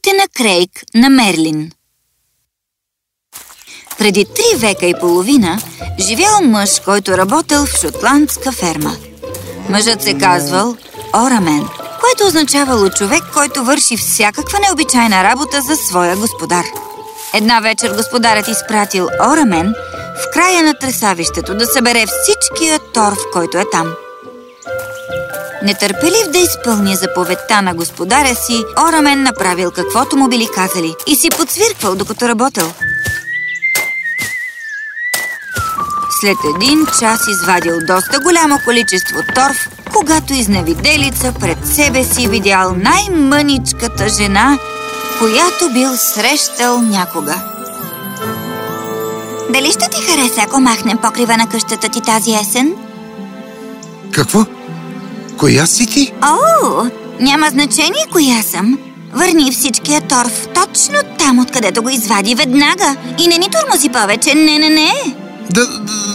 Мечтите на Крейг на Мерлин Преди три века и половина живял мъж, който работел в шотландска ферма. Мъжът се казвал Орамен, което означавало човек, който върши всякаква необичайна работа за своя господар. Една вечер господарят изпратил Орамен в края на тресавището да събере всичкия торф, който е там. Нетърпелив да изпълни заповедта на господаря си, Орамен направил каквото му били казали и си подсвирквал, докато работил. След един час извадил доста голямо количество торф, когато изневиделица пред себе си видял най-мъничката жена, която бил срещал някога. Дали ще ти хареса, ако махнем покрива на къщата ти тази есен? Какво? Коя си ти? О, няма значение коя съм. Върни всичкия торф точно там, откъдето го извади веднага. И не ни турмози повече, не, не, не. Да,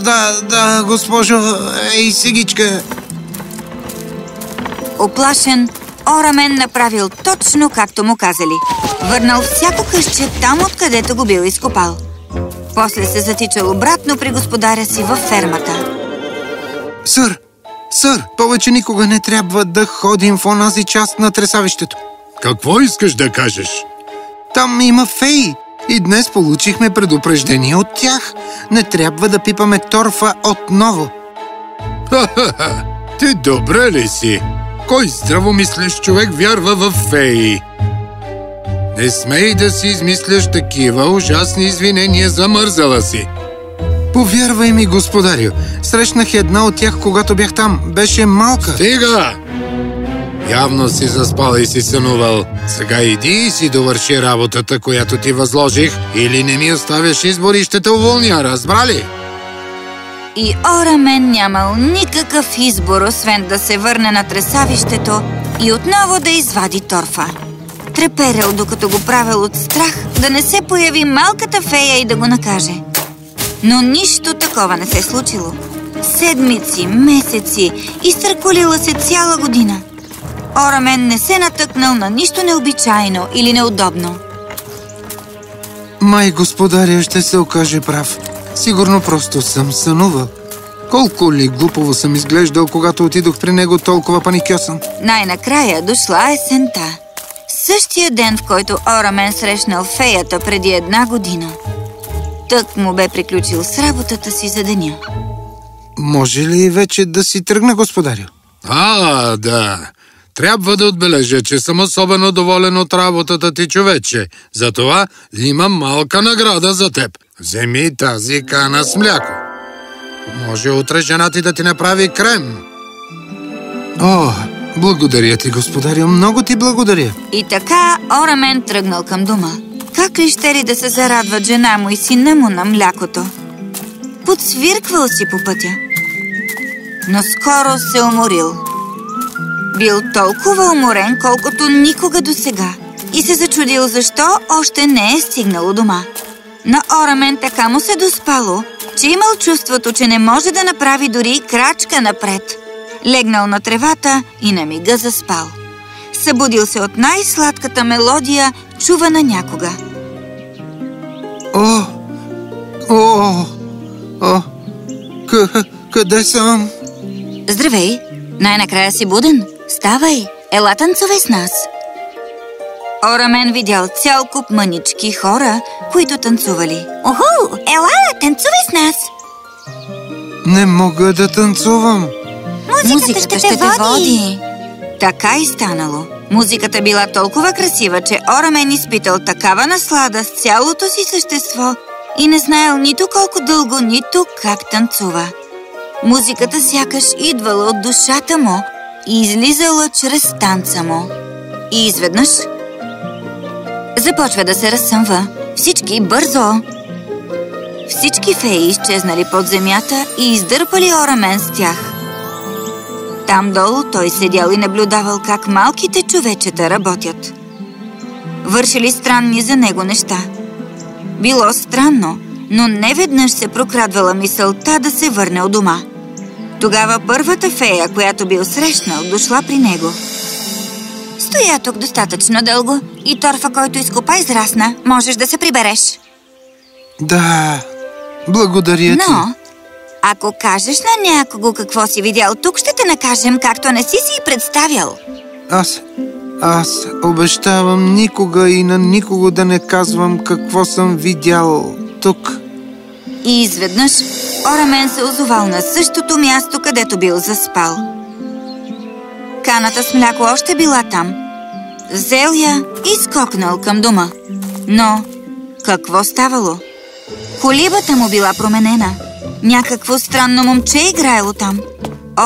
да, да, госпожо, ей, сегичка. Оплашен, Орамен направил точно както му казали. Върнал всяко къще там, откъдето го бил изкопал. После се затичал обратно при господаря си във фермата. Сър, сър, повече никога не трябва да ходим в онази част на тресавището. Какво искаш да кажеш? Там има феи и днес получихме предупреждение от тях. Не трябва да пипаме торфа отново. Ха-ха-ха! Ти добре ли си? Кой здравомислещ човек вярва в феи? Не смей да си измисляш такива ужасни извинения за мързала си. Повярвай ми, господарю, срещнах една от тях, когато бях там. Беше малка. Стига! Явно си заспал и си сънувал. Сега иди и си довърши работата, която ти възложих, или не ми оставяш избор и ще те уволня, разбрали? И Орамен нямал никакъв избор, освен да се върне на тресавището и отново да извади торфа. Треперел, докато го правил от страх, да не се появи малката фея и да го накаже. Но нищо такова не се случило. Седмици, месеци, изтърколила се цяла година. Орамен не се натъкнал на нищо необичайно или неудобно. Май господаря ще се окаже прав. Сигурно просто съм сънувал. Колко ли глупово съм изглеждал, когато отидох при него толкова паникьосан. Най-накрая дошла есента. Същия ден, в който Орамен срещнал феята преди една година. Тък му бе приключил с работата си за деня. Може ли вече да си тръгна, господарю? А, да. Трябва да отбележа, че съм особено доволен от работата ти, човече. Затова имам малка награда за теб. Вземи тази кана с мляко. Може утре жена ти да ти направи крем. О, благодаря ти, господарю, много ти благодаря. И така Орамен тръгнал към дома. Как ли ще ли да се зарадват жена му и сина му на млякото? Подсвирквал си по пътя. Но скоро се уморил. Бил толкова уморен, колкото никога до сега. И се зачудил защо още не е стигнал дома. На Орамен така му се доспало, че имал чувството, че не може да направи дори крачка напред. Легнал на тревата и на мига заспал. Събудил се от най-сладката мелодия, чувана някога. О, о, о, къ, къде съм? Здравей! Най-накрая си буден. Ставай! Ела танцувай с нас! Орамен видял цял куп мънички хора, които танцували. Оху! Ела, танцувай с нас! Не мога да танцувам. Музиката, ще, те води. Така и станало. Музиката била толкова красива, че Орамен изпитал такава наслада с цялото си същество и не знаел нито колко дълго, нито как танцува. Музиката сякаш идвала от душата му и излизала чрез танца му. И изведнъж започва да се разсъмва. Всички бързо! Всички феи изчезнали под земята и издърпали Орамен с тях. Там долу той седял и наблюдавал как малките човечета работят. Вършили странни за него неща. Било странно, но не веднъж се прокрадвала мисълта да се върне от дома. Тогава първата фея, която бил срещнал, дошла при него. Стоя тук достатъчно дълго. и торфа, който изкопа, израсна. Можеш да се прибереш. Да, благодаря ти. Но, ако кажеш на някого какво си видял тук, ще те накажем, както не си си представял. Аз, аз обещавам никога и на никого да не казвам какво съм видял тук. И изведнъж Орамен се озовал на същото място, където бил заспал. Каната с мляко още била там. Взел я и скокнал към дома. Но какво ставало? Колибата му била променена. Някакво странно момче играело там.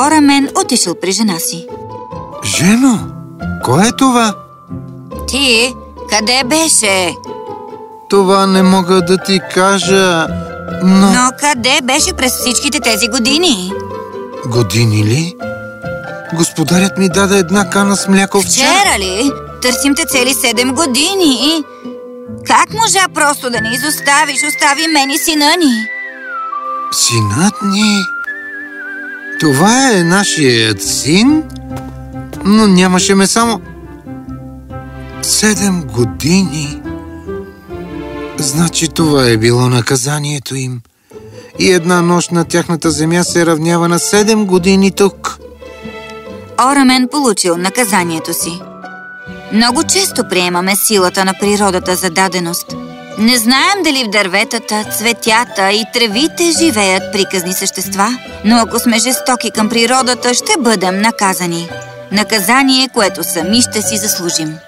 Орамен отишъл при жена си. Жено, кое е това? Ти, къде беше? Това не мога да ти кажа, но... Но къде беше през всичките тези години? Години ли? Господарят ми даде една кана с мляко вчера. Вчера ли? Търсим те цели седем години. Как можа просто да ни изоставиш? Остави мен и сина ни. Синът ни... Това е нашият син, но нямаше ме само... Седем години. Значи това е било наказанието им. И една нощ на тяхната земя се равнява на седем години тук. Орамен получил наказанието си. Много често приемаме силата на природата за даденост. Не знаем дали в дърветата, цветята и тревите живеят приказни същества, но ако сме жестоки към природата, ще бъдем наказани. Наказание, което сами ще си заслужим.